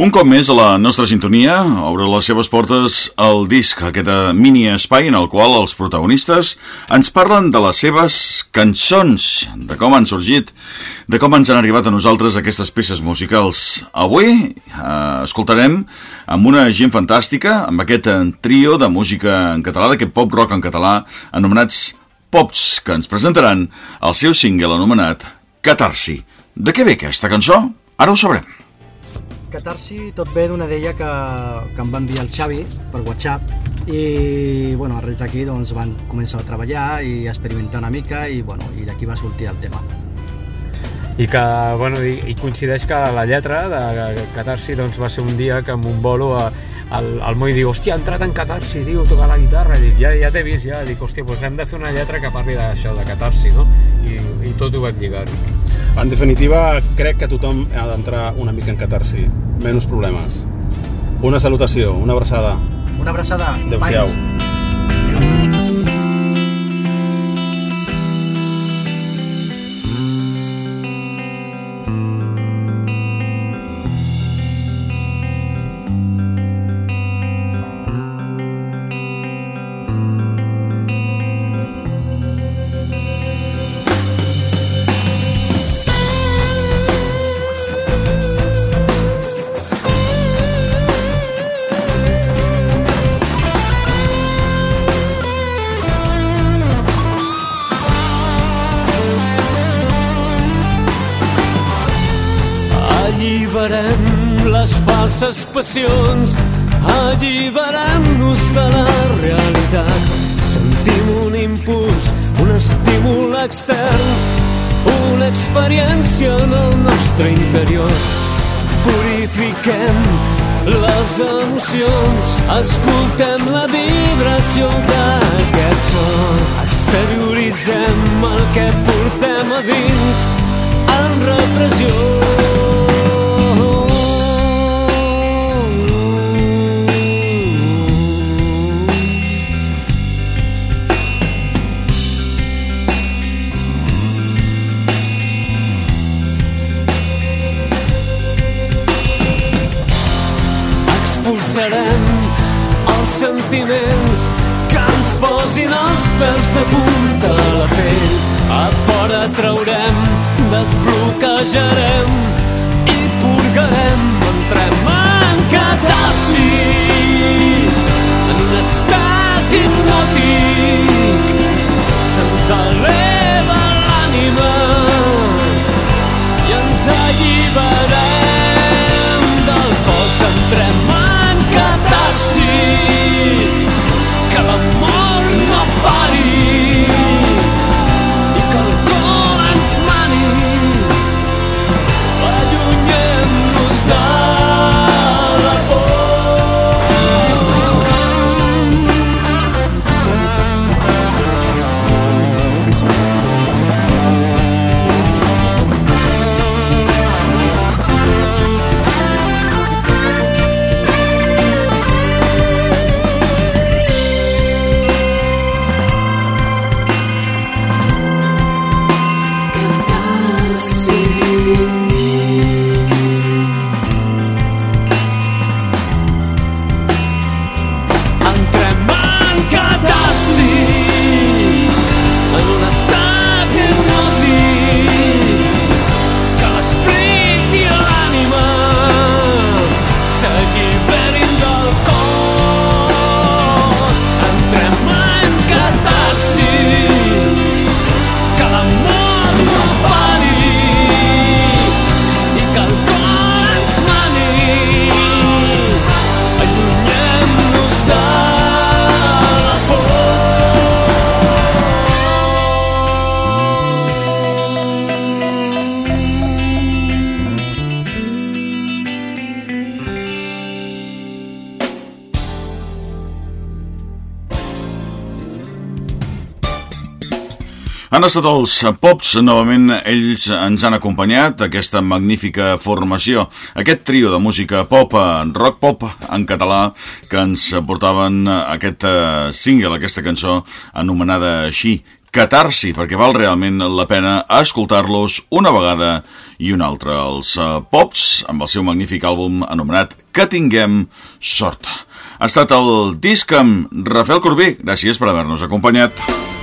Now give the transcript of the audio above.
Un cop més a la nostra sintonia obre les seves portes el disc, aquest eh, mini espai en el qual els protagonistes ens parlen de les seves cançons, de com han sorgit, de com ens han arribat a nosaltres aquestes peces musicals. Avui eh, escoltarem amb una gent fantàstica, amb aquest eh, trio de música en català, d'aquest pop rock en català, anomenats Pops, que ens presentaran el seu single anomenat Catarsi. De què ve aquesta cançó? Ara ho sabrem. Catarsi tot ve d'una d'ella que, que em va enviar el Xavi per WhatsApp i bueno, a res d'aquí doncs, van començar a treballar i experimentar una mica i, bueno, i d'aquí va sortir el tema. I que, bueno, i, i coincideix que la lletra de Catarsi doncs, va ser un dia que amb un bolo a, al, al Moi diu, hòstia, ha entrat en Catarsi, diu, tocar la guitarra, dic, ja, ja t'he vist, ja, dic, hòstia, doncs hem de fer una lletra que parli d'això, de Catarsi, no? I, i tot ho vam lligar-ho. En definitiva, crec que tothom ha d'entrar una mica en catarsi. Menys problemes. Una salutació, una abraçada. Una abraçada. Adéu-siau. Alliberem les falses passions, alliberem-nos de la realitat. Sentim un impuls, un estímul extern, una experiència en el nostre interior. Purifiquem les emocions, escoltem la vibració d'aquest son. Exterioritzem el que portem a dins en repressió. Pèls de punta a la pell. A fora traurem, desbloquejarem Han estat els Pops, novament ells ens han acompanyat aquesta magnífica formació, aquest trio de música pop, rock pop en català, que ens portaven aquest eh, single, aquesta cançó anomenada així, catarsi, perquè val realment la pena escoltar-los una vegada i una altra. Els uh, Pops, amb el seu magnífic àlbum anomenat Que tinguem sort. Ha estat el disc amb Rafael Corbí. Gràcies per haver-nos acompanyat.